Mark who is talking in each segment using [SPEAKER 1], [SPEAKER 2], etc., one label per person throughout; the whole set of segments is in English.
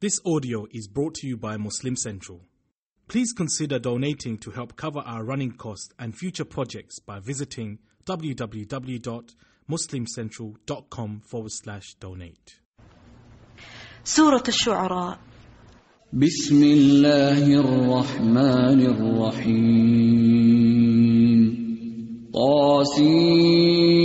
[SPEAKER 1] This audio is brought to you by Muslim Central. Please consider donating to help cover our running costs and future projects by visiting www.muslimcentral.com forward slash donate.
[SPEAKER 2] سورة الشعراء
[SPEAKER 3] بسم الله الرحمن الرحيم طاسيم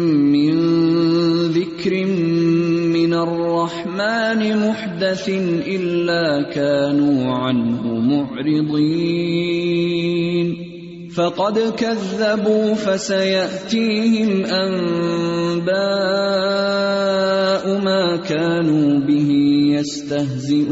[SPEAKER 3] الرحمن محدث إلا كانوا عنه معرضين. فقد كذبوا فسيأتيهم أنباء ما كانوا به يستهزئون.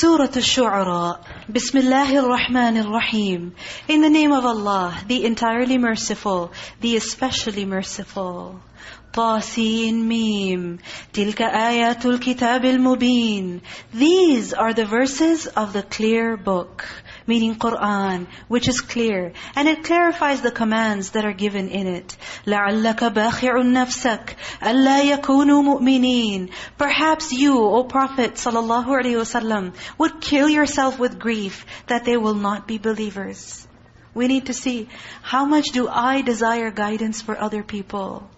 [SPEAKER 2] سورة الشعراء بسم الله الرحمن الرحيم In the name of Allah, the entirely merciful, the especially merciful. طاسين ميم تلك آيات الكتاب المبين These are the verses of the clear book meaning Qur'an which is clear and it clarifies the commands that are given in it لعلك باخع نفسك ألا يكونوا مؤمنين Perhaps you, O Prophet sallallahu alaihi wasallam, would kill yourself with grief that they will not be believers. We need to see how much do I desire guidance for other people.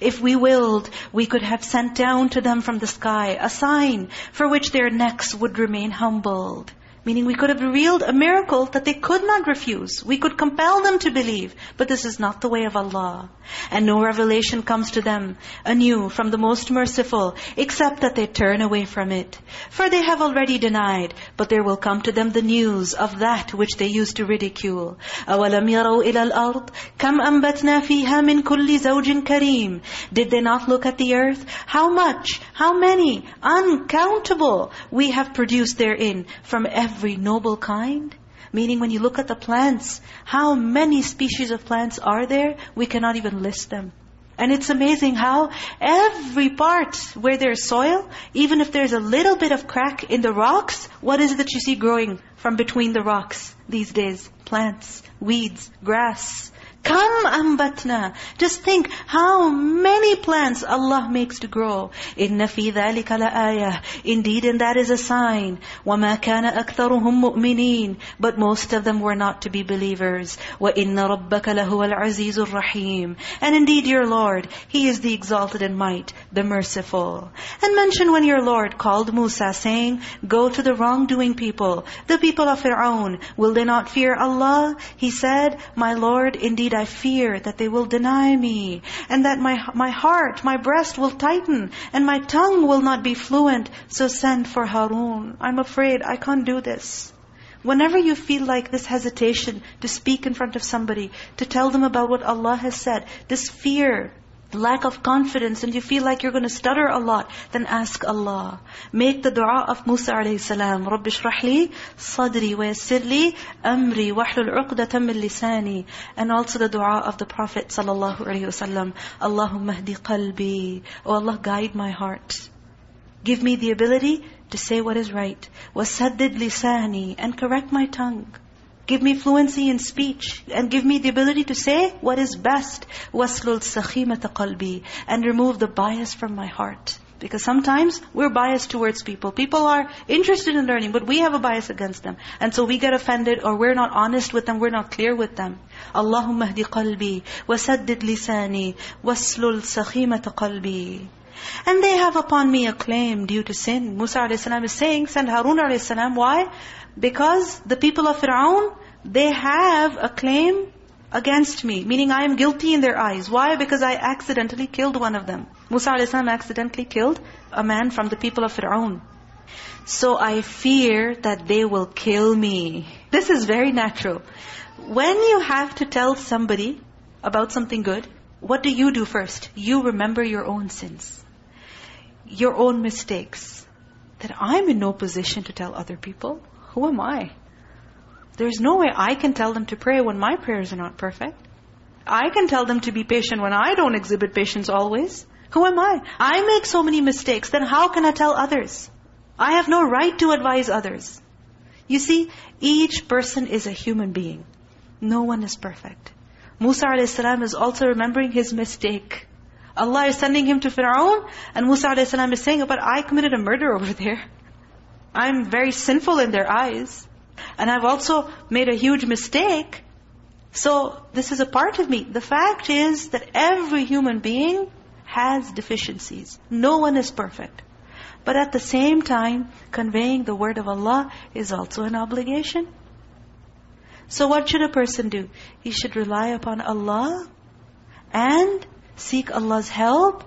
[SPEAKER 2] If we willed, we could have sent down to them from the sky a sign for which their necks would remain humbled. Meaning we could have revealed a miracle that they could not refuse. We could compel them to believe. But this is not the way of Allah. And no revelation comes to them anew from the most merciful, except that they turn away from it. For they have already denied, but there will come to them the news of that which they used to ridicule. أَوَلَمْ يَرَوْا إِلَى الْأَرْضِ كَمْ أَنْبَتْنَا فِيهَا مِنْ كُلِّ زَوْجٍ كَرِيمٍ Did they not look at the earth? How much? How many? Uncountable. We have produced therein from every noble kind. Meaning when you look at the plants, how many species of plants are there? We cannot even list them. And it's amazing how every part where there's soil, even if there's a little bit of crack in the rocks, what is it that you see growing from between the rocks these days? Plants, weeds, grass. Come ambatna. Just think how many plants Allah makes to grow. Inna fi dhalika la Indeed, and that is a sign. وَمَا كَانَ أَكْثَرُهُم مُؤْمِنِينَ But most of them were not to be believers. وَإِنَّ رَبَّكَ al-azizur rahim. And indeed, your Lord, He is the exalted in might, the merciful. And mention when your Lord called Musa, saying, Go to the wrongdoing people, the people of Fir'aun. Will they not fear Allah? He said, My Lord, indeed, I fear that they will deny me, and that my, my heart, my breast will tighten, and my tongue will not be fluent. So send for Harun. I'm afraid I can't do this. Whenever you feel like this hesitation to speak in front of somebody, to tell them about what Allah has said, this fear, lack of confidence and you feel like you're going to stutter a lot, then ask Allah. Make the dua of Musa alayhi salam. رَبِّ اشْرَحْ لِي صَدْرِي وَيَسِّرْ لِي أَمْرِي وَحْلُلْ عُقْدَةً مِّن لِسَانِي And also the dua of the Prophet sallallahu alayhi wasallam. Allahumma hdi qalbi. Oh Allah, guide my heart. Give me the ability to say what is right. وَسَدِّدْ لِسَانِي And correct my tongue. Give me fluency in speech and give me the ability to say what is best. وَاسْلُلْ سَخِيمَةَ قَلْبِي And remove the bias from my heart. Because sometimes we're biased towards people. People are interested in learning, but we have a bias against them. And so we get offended or we're not honest with them, we're not clear with them. Allahumma hdi qalbi, wasaddid lisani, waslul sakhimata qalbi. And they have upon me a claim due to sin. Musa a.s. is saying, send Harun a.s. Why? Because the people of Fir'aun, they have a claim against me. Meaning I am guilty in their eyes. Why? Because I accidentally killed one of them. Musa a.s. accidentally killed a man from the people of Fir'aun. So I fear that they will kill me. This is very natural. When you have to tell somebody about something good, what do you do first? You remember your own sins. Your own mistakes. That I'm in no position to tell other people. Who am I? There's no way I can tell them to pray when my prayers are not perfect. I can tell them to be patient when I don't exhibit patience always. Who am I? I make so many mistakes, then how can I tell others? I have no right to advise others. You see, each person is a human being. No one is perfect. Musa a.s. is also remembering his mistake. Allah is sending him to Fir'aun, and Musa a.s. is saying, but I committed a murder over there. I'm very sinful in their eyes. And I've also made a huge mistake. So this is a part of me. The fact is that every human being has deficiencies. No one is perfect. But at the same time, conveying the word of Allah is also an obligation. So what should a person do? He should rely upon Allah and seek Allah's help,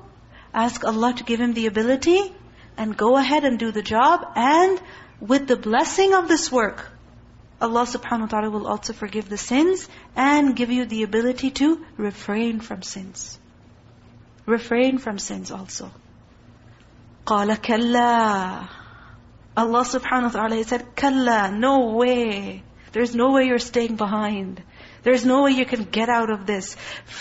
[SPEAKER 2] ask Allah to give him the ability, and go ahead and do the job. And with the blessing of this work, Allah subhanahu wa ta'ala will also forgive the sins and give you the ability to refrain from sins. Refrain from sins also. قَالَ كَلَّا Allah subhanahu wa ta'ala said, كَلَّا No way. There's no way you're staying behind. There's no way you can get out of this.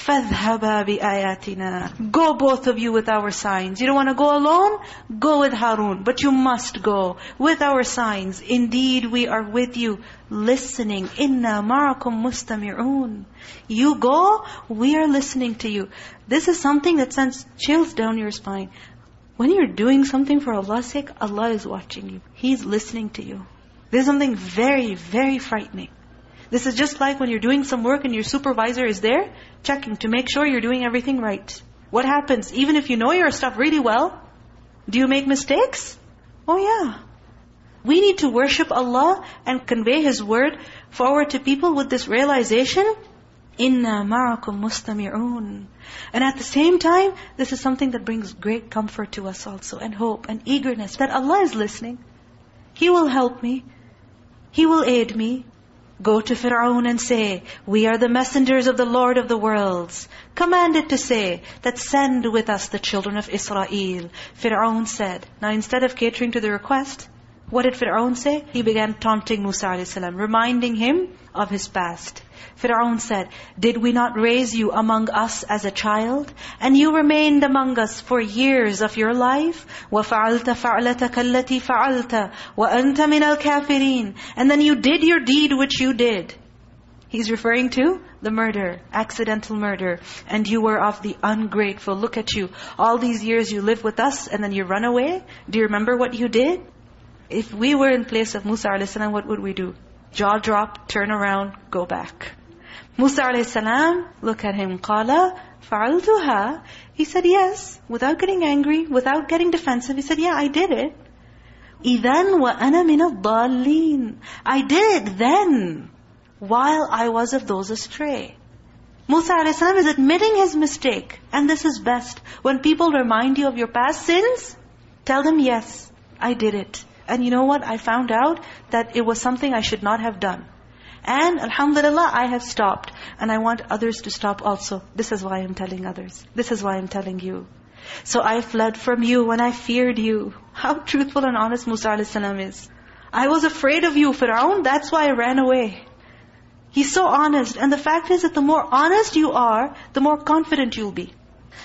[SPEAKER 2] فَذْهَبَا بِآيَاتِنَا Go both of you with our signs. You don't want to go alone? Go with Harun. But you must go with our signs. Indeed, we are with you, listening. إِنَّا مَعَكُمْ مُسْتَمِعُونَ You go, we are listening to you. This is something that sends chills down your spine. When you're doing something for Allah's sake, Allah is watching you. He's listening to you. There's something very, very frightening. This is just like when you're doing some work and your supervisor is there, checking to make sure you're doing everything right. What happens? Even if you know your stuff really well, do you make mistakes? Oh yeah. We need to worship Allah and convey His word forward to people with this realization, Inna ma'akum mustami'un. And at the same time, this is something that brings great comfort to us also, and hope, and eagerness, that Allah is listening. He will help me. He will aid me. Go to Fir'aun and say, We are the messengers of the Lord of the worlds. Commanded to say, that send with us the children of Israel. Fir'aun said. Now instead of catering to the request, what did Fir'aun say? He began taunting Musa a.s., reminding him of his past. Fir'aun said, Did we not raise you among us as a child? And you remained among us for years of your life? وَفَعَلْتَ فَعْلَتَكَ الَّتِي فَعَلْتَ وَأَنْتَ مِنَ الْكَافِرِينَ And then you did your deed which you did. He's referring to the murder, accidental murder. And you were of the ungrateful. Look at you. All these years you live with us and then you run away. Do you remember what you did? If we were in place of Musa a.s., what would we do? Jaw drop, turn around, go back. Musa a.s., look at him, قَالَ فَعَلْتُهَا He said, yes, without getting angry, without getting defensive. He said, yeah, I did it. إِذَنْ وَأَنَا مِنَ الضَّالِّينَ I did it then, while I was of those astray. Musa a.s. is admitting his mistake. And this is best. When people remind you of your past sins, tell them, yes, I did it. And you know what? I found out that it was something I should not have done. And alhamdulillah, I have stopped. And I want others to stop also. This is why I'm telling others. This is why I'm telling you. So I fled from you when I feared you. How truthful and honest Musa a.s. is. I was afraid of you, Fir'aun. That's why I ran away. He's so honest. And the fact is that the more honest you are, the more confident you'll be.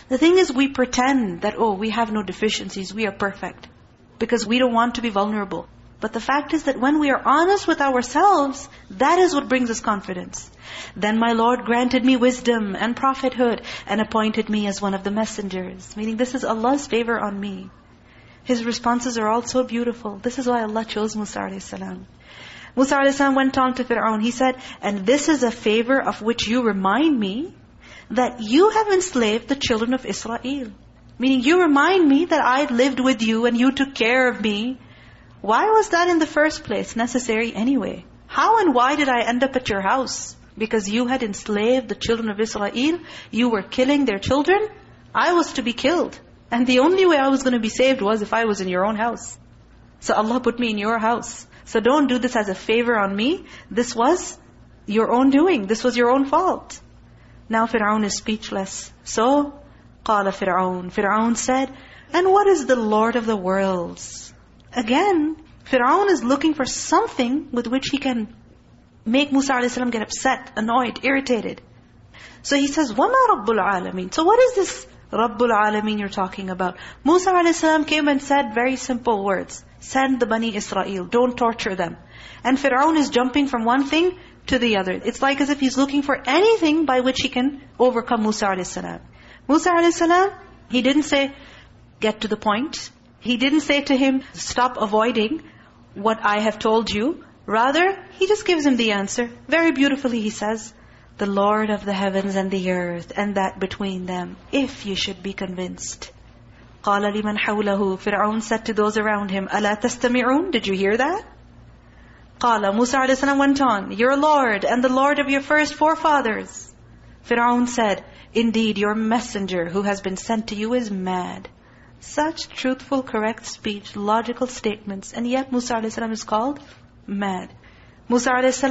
[SPEAKER 2] The thing is, we pretend that, oh, we have no deficiencies, we are perfect. Because we don't want to be vulnerable. But the fact is that when we are honest with ourselves, that is what brings us confidence. Then my Lord granted me wisdom and prophethood and appointed me as one of the messengers. Meaning this is Allah's favor on me. His responses are all so beautiful. This is why Allah chose Musa a.s. Musa a.s. went on to Fir'aun. He said, And this is a favor of which you remind me that you have enslaved the children of Israel. Meaning you remind me that I lived with you and you took care of me. Why was that in the first place necessary anyway? How and why did I end up at your house? Because you had enslaved the children of Israel. You were killing their children. I was to be killed. And the only way I was going to be saved was if I was in your own house. So Allah put me in your house. So don't do this as a favor on me. This was your own doing. This was your own fault. Now Fir'aun is speechless. So, قال Fir'aun. Fir'aun said, and what is the Lord of the worlds? Again, Fir'aun is looking for something with which he can make Musa a.s. get upset, annoyed, irritated. So he says, وَمَا رَبُّ الْعَالَمِينَ So what is this Rabbul Alameen you're talking about? Musa a.s. came and said very simple words. Send the Bani Israel. Don't torture them. And Fir'aun is jumping from one thing to the other. It's like as if he's looking for anything by which he can overcome Musa a.s. Musa a.s., he didn't say, get to the point. He didn't say to him, stop avoiding what I have told you. Rather, he just gives him the answer. Very beautifully he says, the Lord of the heavens and the earth, and that between them, if you should be convinced. قَالَ لِمَنْ حَوْلَهُ Fir'aun said to those around him, أَلَا تَسْتَمِعُونَ Did you hear that? قَالَ Musa a.s. went on, Your Lord and the Lord of your first forefathers. Fir'aun said, Indeed, your messenger who has been sent to you is mad. Such truthful, correct speech, logical statements, and yet Musa a.s. is called mad. Musa a.s.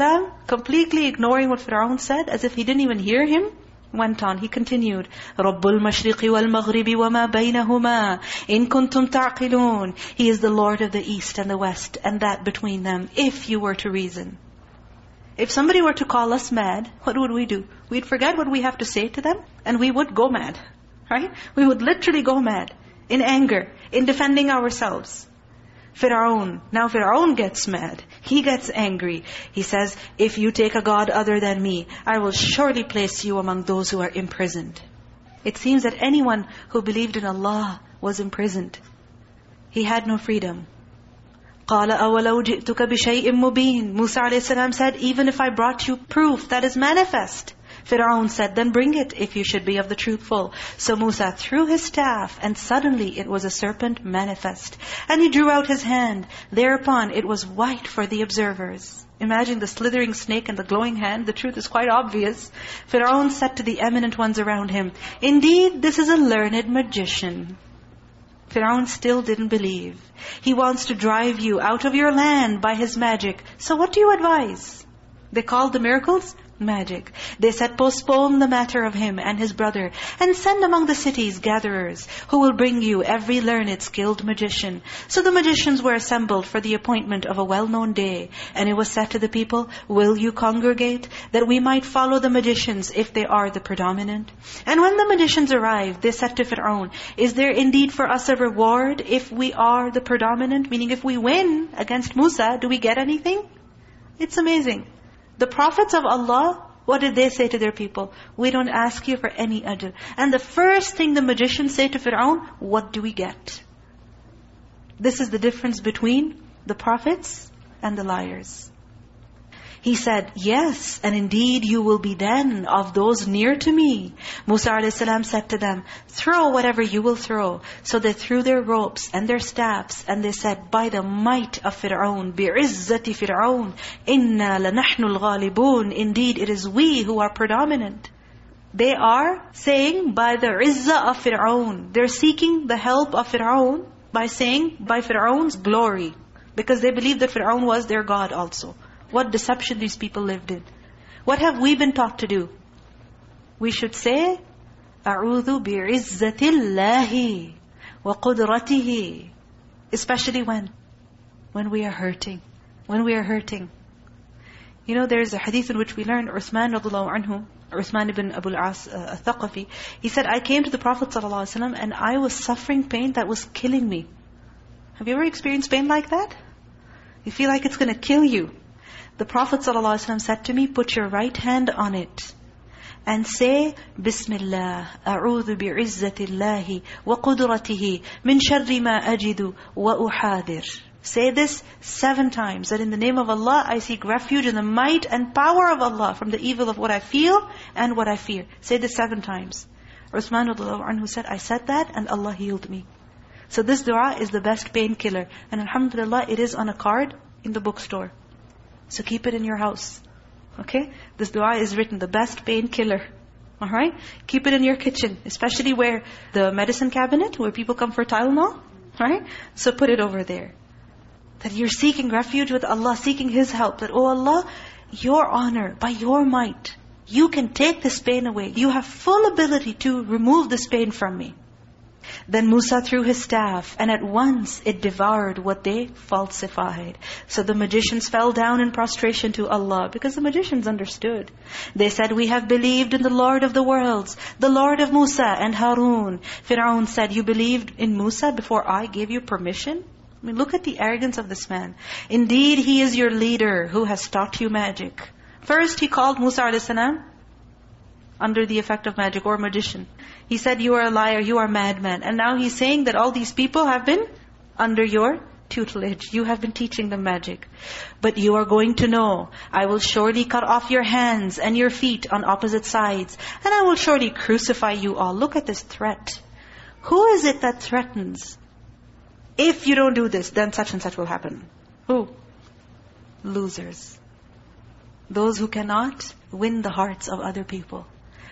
[SPEAKER 2] completely ignoring what Fir'aun said, as if he didn't even hear him, went on. He continued, رَبُّ الْمَشْرِقِ وَالْمَغْرِبِ وَمَا بَيْنَهُمَا إِن كُنْتُمْ تَعْقِلُونَ He is the Lord of the East and the West, and that between them, if you were to reason. If somebody were to call us mad, what would we do? We'd forget what we have to say to them, and we would go mad. Right? We would literally go mad, in anger, in defending ourselves. Fir'aun. Now Fir'aun gets mad. He gets angry. He says, if you take a God other than me, I will surely place you among those who are imprisoned. It seems that anyone who believed in Allah was imprisoned. He had no freedom. قَالَ أَوَلَوْ جِئْتُكَ بِشَيْءٍ مُبِينٍ Musa a.s. said, even if I brought you proof that is manifest, Fir'aun said, then bring it if you should be of the truthful. So Musa threw his staff, and suddenly it was a serpent manifest. And he drew out his hand. Thereupon it was white for the observers. Imagine the slithering snake and the glowing hand. The truth is quite obvious. Fir'aun said to the eminent ones around him, Indeed, this is a learned magician. Fir'aun still didn't believe. He wants to drive you out of your land by his magic. So what do you advise? They called the miracles magic. They said, postpone the matter of him and his brother, and send among the cities gatherers, who will bring you every learned, skilled magician. So the magicians were assembled for the appointment of a well-known day. And it was said to the people, will you congregate, that we might follow the magicians if they are the predominant? And when the magicians arrived, they said to Fir'aun, is there indeed for us a reward if we are the predominant? Meaning if we win against Musa, do we get anything? It's amazing. The prophets of Allah, what did they say to their people? We don't ask you for any ajr. And the first thing the magicians say to Fir'aun, what do we get? This is the difference between the prophets and the liars. He said, yes, and indeed you will be then of those near to me. Musa a.s. said to them, throw whatever you will throw. So they threw their ropes and their staffs, and they said, by the might of Fir'aun, بِعِزَّةِ فِرْعَوْنَ إِنَّا لَنَحْنُ الْغَالِبُونَ Indeed, it is we who are predominant. They are saying, by the izzah of Fir'aun. They're seeking the help of Fir'aun by saying, by Fir'aun's glory. Because they believe that Fir'aun was their God also. What deception these people lived in. What have we been taught to do? We should say, أَعُوذُ بِعِزَّةِ اللَّهِ وَقُدْرَتِهِ Especially when? When we are hurting. When we are hurting. You know, there is a hadith in which we learn Uthman radiallahu anhu, Uthman ibn Abu al-As uh, thaqafi he said, I came to the Prophet ﷺ and I was suffering pain that was killing me. Have you ever experienced pain like that? You feel like it's going to kill you. The Prophet ﷺ said to me, put your right hand on it. and say, Bismillah, أعوذ بعزة الله وقدرته من شر ما أجد وأحاذر. Say this seven times, that in the name of Allah, I seek refuge in the might and power of Allah from the evil of what I feel and what I fear. Say this seven times. Uthman anhu said, I said that and Allah healed me. So this dua is the best painkiller. And alhamdulillah, it is on a card in the bookstore. So keep it in your house. Okay? This dua is written, the best painkiller. Alright? Keep it in your kitchen, especially where the medicine cabinet, where people come for Tylenol. Right? So put it over there. That you're seeking refuge with Allah, seeking His help. That, oh Allah, your honor, by your might, you can take this pain away. You have full ability to remove this pain from me. Then Musa threw his staff, and at once it devoured what they falsified. So the magicians fell down in prostration to Allah, because the magicians understood. They said, we have believed in the Lord of the worlds, the Lord of Musa and Harun. Fir'aun said, you believed in Musa before I gave you permission? I mean, look at the arrogance of this man. Indeed, he is your leader who has taught you magic. First, he called Musa a.s. under the effect of magic or magician. He said, you are a liar, you are madman. And now he's saying that all these people have been under your tutelage. You have been teaching them magic. But you are going to know, I will surely cut off your hands and your feet on opposite sides. And I will surely crucify you all. Look at this threat. Who is it that threatens? If you don't do this, then such and such will happen. Who? Losers. Those who cannot win the hearts of other people.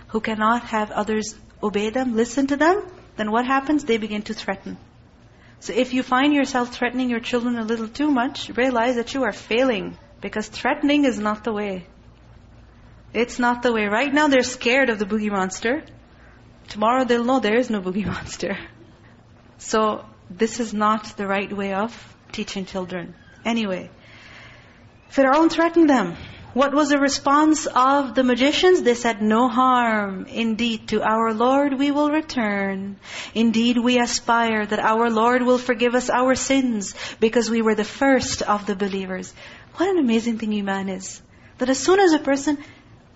[SPEAKER 2] Who cannot have others obey them, listen to them. Then what happens? They begin to threaten. So if you find yourself threatening your children a little too much, realize that you are failing. Because threatening is not the way. It's not the way. Right now they're scared of the boogie monster. Tomorrow they'll know there is no boogie monster. So this is not the right way of teaching children. Anyway, Fir'aun threatened them. What was the response of the magicians? They said, no harm. Indeed, to our Lord we will return. Indeed, we aspire that our Lord will forgive us our sins because we were the first of the believers. What an amazing thing Iman is. That as soon as a person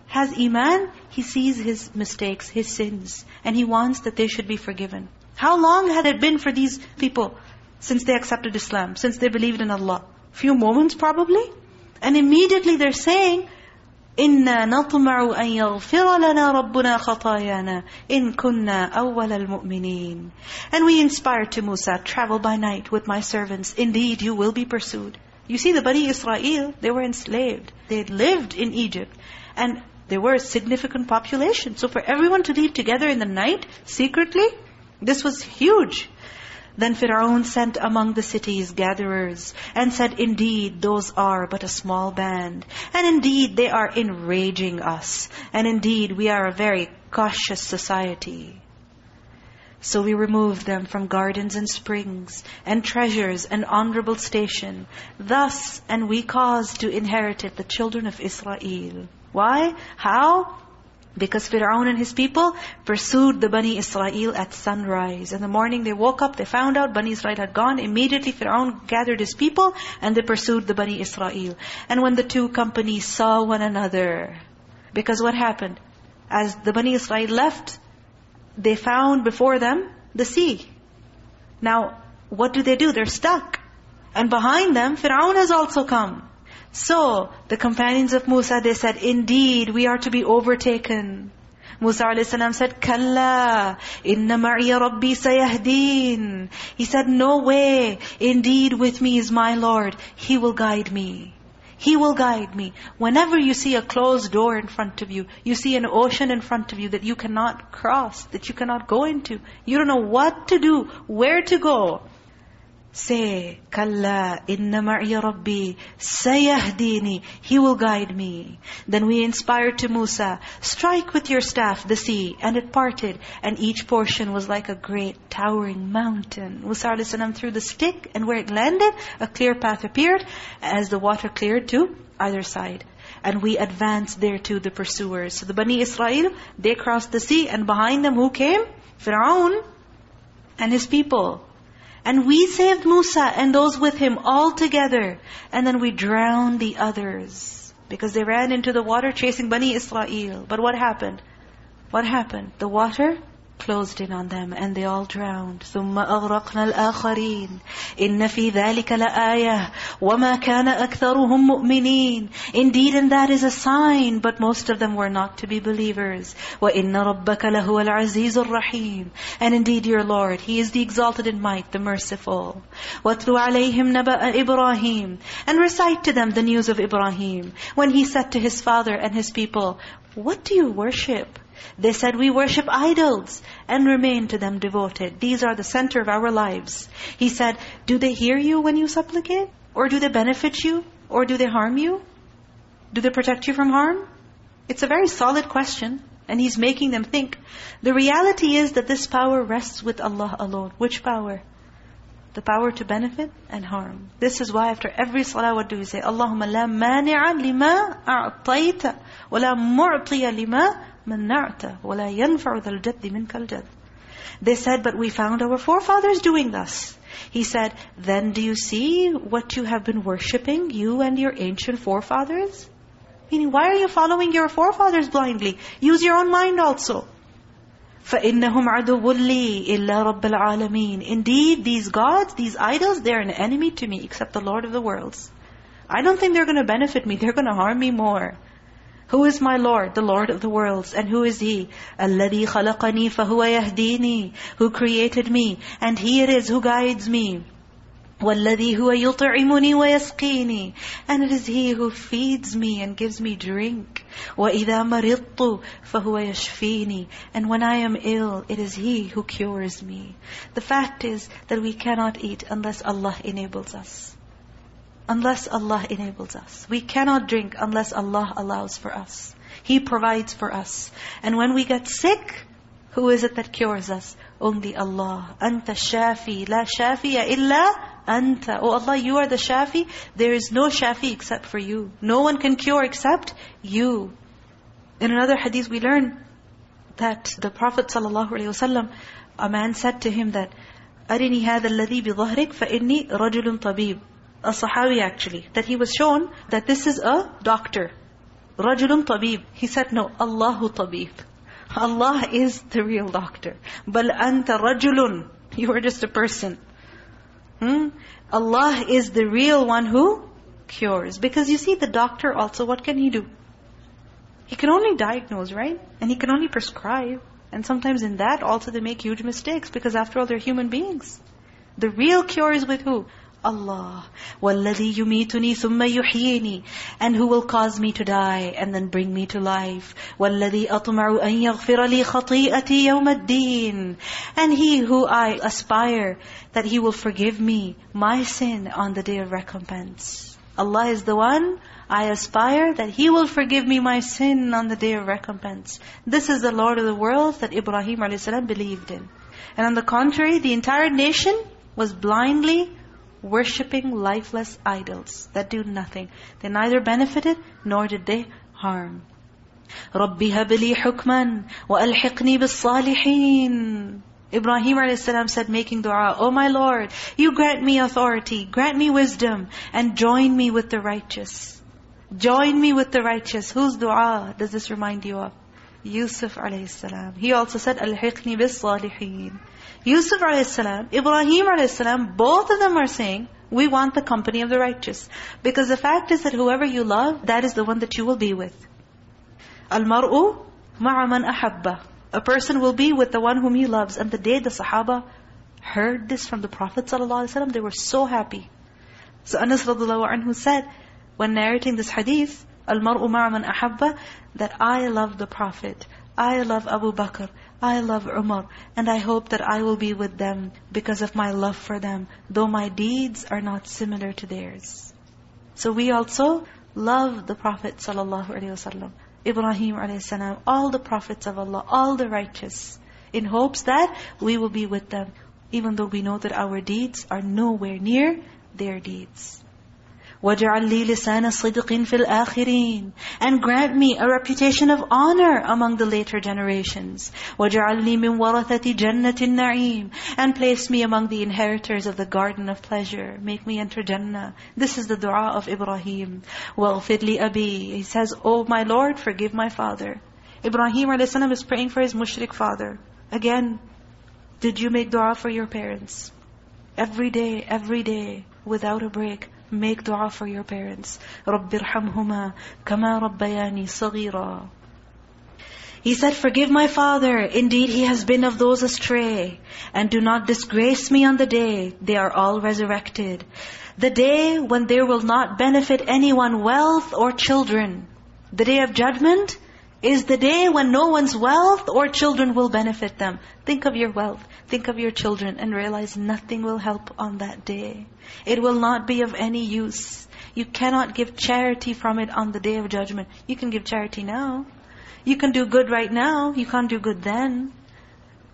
[SPEAKER 2] has Iman, he sees his mistakes, his sins, and he wants that they should be forgiven. How long had it been for these people since they accepted Islam, since they believed in Allah? Few moments probably. And immediately they're saying, إِنَّا نَطْمَعُ أَن يَغْفِرَ لَنَا رَبُّنَا خَطَايَانَا إِن كُنَّا أَوَّلَ الْمُؤْمِنِينَ And we inspired to Musa, travel by night with my servants. Indeed, you will be pursued. You see, the Bani Israel, they were enslaved. They had lived in Egypt. And they were a significant population. So for everyone to leave together in the night, secretly, this was huge. Then Fir'aun sent among the cities gatherers and said, Indeed, those are but a small band. And indeed, they are enraging us. And indeed, we are a very cautious society. So we removed them from gardens and springs, and treasures and honorable station. Thus, and we caused to inherit it the children of Israel. Why? How? Because Fir'aun and his people pursued the Bani Israel at sunrise. In the morning they woke up, they found out Bani Israel had gone. Immediately Fir'aun gathered his people and they pursued the Bani Israel. And when the two companies saw one another, because what happened? As the Bani Israel left, they found before them the sea. Now, what do they do? They're stuck. And behind them, Fir'aun has also come. So, the companions of Musa, they said, Indeed, we are to be overtaken. Musa a.s. said, Kalla, inna ma'iya rabbi sayahdeen. He said, no way. Indeed, with me is my Lord. He will guide me. He will guide me. Whenever you see a closed door in front of you, you see an ocean in front of you that you cannot cross, that you cannot go into. You don't know what to do, where to go. Say, Kalla, inna ma'iya Rabbi, sayahdini. He will guide me. Then we inspired to Musa, strike with your staff the sea, and it parted, and each portion was like a great towering mountain. Musa a.s. threw the stick, and where it landed, a clear path appeared, as the water cleared to either side. And we advanced there to the pursuers. So the Bani Israel, they crossed the sea, and behind them who came? Fir'aun and his people. And we saved Musa and those with him all together. And then we drowned the others. Because they ran into the water chasing Bani Israel. But what happened? What happened? The water closed in on them and they all drowned. ثُمَّ أَغْرَقْنَا الْآخَرِينَ إِنَّ فِي ذَلِكَ لَآيَةً وَمَا كَانَ أَكْثَرُهُم مُؤْمِنِينَ Indeed, and that is a sign, but most of them were not to be believers. وَإِنَّ رَبَّكَ لَهُوَ الْعَزِيزُ الرَّحِيمُ And indeed, your Lord, He is the exalted in might, the merciful. وَاتْلُ عَلَيْهِمْ نَبَأَ إِبْرَاهِيمُ And recite to them the news of Ibrahim, when he said to his father and his people, What do you worship? They said, we worship idols and remain to them devoted. These are the center of our lives. He said, do they hear you when you supplicate? Or do they benefit you? Or do they harm you? Do they protect you from harm? It's a very solid question. And He's making them think. The reality is that this power rests with Allah alone. Which power? The power to benefit and harm. This is why after every salah, what do we say? Allahumma la mani'a lima a'tayta wa la mu'tiya lima منعت ولا ينفع ذا الجد منك الجد They said, but we found our forefathers doing thus. He said, then do you see what you have been worshipping, you and your ancient forefathers? Meaning, why are you following your forefathers blindly? Use your own mind also. فَإِنَّهُمْ عَدُوٌ لِّي إِلَّا رَبَّ الْعَالَمِينَ Indeed, these gods, these idols, they're an enemy to me, except the Lord of the worlds. I don't think they're going to benefit me. They're going to harm me more. Who is my Lord? The Lord of the worlds. And who is He? الَّذِي خَلَقَنِي فَهُوَ يَهْدِينِي Who created me. And He it is who guides me. وَالَّذِي هُوَ يُطْعِمُنِي وَيَسْقِينِي And it is He who feeds me and gives me drink. وَإِذَا مَرِضْتُ فَهُوَ يَشْفِينِي And when I am ill, it is He who cures me. The fact is that we cannot eat unless Allah enables us unless Allah enables us. We cannot drink unless Allah allows for us. He provides for us. And when we get sick, who is it that cures us? Only Allah. Anta shafi, la shafiya illa anta. Oh Allah, you are the shafi. There is no shafi except for you. No one can cure except you. In another hadith we learn that the Prophet ﷺ, a man said to him that, أَرِنِي هَذَا الَّذِي بِظَهْرِكَ فَإِنِّي رَجُلٌ طَبِيبٌ a Sahabi actually, that he was shown that this is a doctor. Rajulun tabib. He said, no, Allahu tabib. Allah is the real doctor. Bal anta rajulun. You are just a person. Hmm? Allah is the real one who cures. Because you see, the doctor also, what can he do? He can only diagnose, right? And he can only prescribe. And sometimes in that also they make huge mistakes because after all they're human beings. The real cure is with who? Allah. وَالَّذِي يُمِيتُنِي ثُمَّ يُحْيِينِي And who will cause me to die and then bring me to life. وَالَّذِي أَطْمَعُ أَن يَغْفِرَ لِي خَطِيئَتِي يَوْمَ الدِّينِ And he who I aspire that he will forgive me my sin on the day of recompense. Allah is the one I aspire that He will forgive me my sin on the day of recompense. This is the Lord of the worlds that Ibrahim a.s. believed in. And on the contrary, the entire nation was blindly worshipping lifeless idols that do nothing. They neither benefited nor did they harm. رَبِّ هَبْ لِي حُكْمًا وَأَلْحِقْنِي بِالصَّالِحِينَ Ibrahim a.s. said, making dua, Oh my Lord, you grant me authority, grant me wisdom, and join me with the righteous. Join me with the righteous. Whose dua does this remind you of? Yusuf alayhi salam. He also said, "Alhikni bi salihin." Yusuf alayhi salam, Ibrahim alayhi salam, both of them are saying, we want the company of the righteous. Because the fact is that whoever you love, that is the one that you will be with. Al-mar'u ma'aman ahabba. A person will be with the one whom he loves. And the day the Sahaba heard this from the Prophet ﷺ, they were so happy. So Anas radhiallahu anhu said, when narrating this hadith, Al-mar'u ma'a man ahabba, that I love the Prophet. I love Abu Bakr. I love Umar and I hope that I will be with them because of my love for them, though my deeds are not similar to theirs. So we also love the Prophet ﷺ, Ibrahim a.s., all the prophets of Allah, all the righteous, in hopes that we will be with them, even though we know that our deeds are nowhere near their deeds. وَجَعَلْ لِي لِسَانَ صِدْقٍ فِي الْآخِرِينَ And grant me a reputation of honor among the later generations. وَجَعَلْ لِي مِنْ وَرَثَةِ جَنَّةِ النَّعِيمِ And place me among the inheritors of the garden of pleasure. Make me enter Jannah. This is the dua of Ibrahim. وَاغْفِرْ لِي أَبِي He says, Oh my Lord, forgive my father. Ibrahim a.s. is praying for his mushrik father. Again, did you make dua for your parents? Every day, every day, without a break, make dua for your parents. رَبِّ ارْحَمْهُمَا كَمَا رَبَّيَانِي صَغِيرًا he said, Forgive my father, indeed he has been of those astray. And do not disgrace me on the day they are all resurrected. The day when there will not benefit anyone wealth or children. The day of judgment is the day when no one's wealth or children will benefit them. Think of your wealth, think of your children and realize nothing will help on that day. It will not be of any use. You cannot give charity from it on the day of judgment. You can give charity now. You can do good right now. You can't do good then.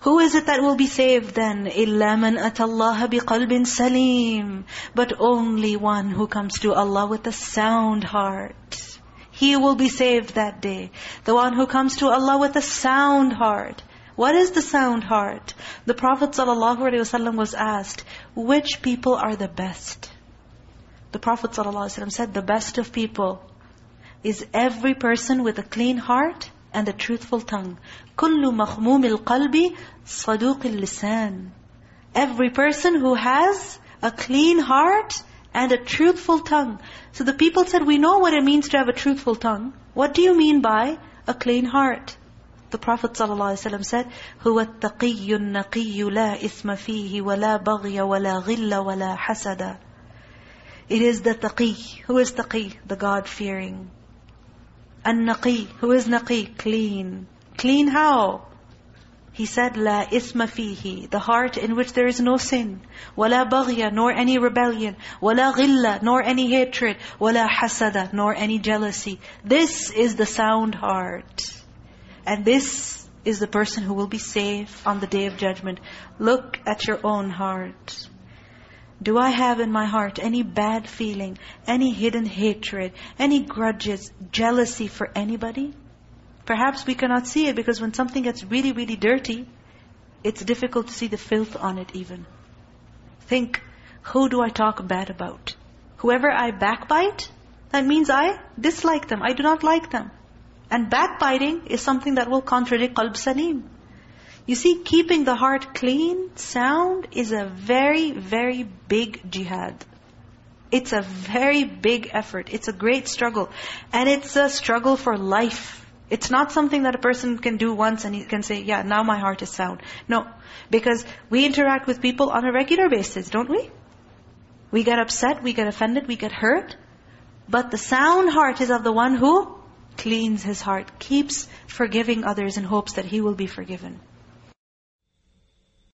[SPEAKER 2] Who is it that will be saved then? إِلَّا مَنْ أَتَى اللَّهَ بِقَلْبٍ سَلِيمٍ But only one who comes to Allah with a sound heart. He will be saved that day. The one who comes to Allah with a sound heart. What is the sound heart? The Prophet ﷺ was asked, which people are the best? The Prophet ﷺ said, the best of people is every person with a clean heart and a truthful tongue. كُلُّ مَخْمُومِ الْقَلْبِ صَدُوقِ اللِّسَانِ Every person who has a clean heart and a truthful tongue. So the people said, we know what it means to have a truthful tongue. What do you mean by a clean heart? The Prophet ﷺ said, هُوَ التَّقِيُّ النَّقِيُّ لَا إِثْمَ فِيهِ وَلَا بَغْيَ وَلَا غِلَّ وَلَا حَسَدَ It is the taqi. Who is taqi? The God-fearing. An-naqi. Who is naqi? Clean. Clean how? He said, La isma fihi, the heart in which there is no sin. Wala baghya, nor any rebellion. Wala ghilla, nor any hatred. Wala hasada, nor any jealousy. This is the sound heart. And this is the person who will be safe on the Day of Judgment. Look at your own heart. Do I have in my heart any bad feeling, any hidden hatred, any grudges, jealousy for anybody? Perhaps we cannot see it because when something gets really, really dirty, it's difficult to see the filth on it even. Think, who do I talk bad about? Whoever I backbite, that means I dislike them. I do not like them. And backbiting is something that will contradict qalb salim. You see, keeping the heart clean, sound, is a very, very big jihad. It's a very big effort. It's a great struggle. And it's a struggle for life. It's not something that a person can do once and he can say, yeah, now my heart is sound. No. Because we interact with people on a regular basis, don't we? We get upset, we get offended, we get hurt. But the sound heart is of the one who cleans his heart, keeps forgiving others in hopes that he will be forgiven.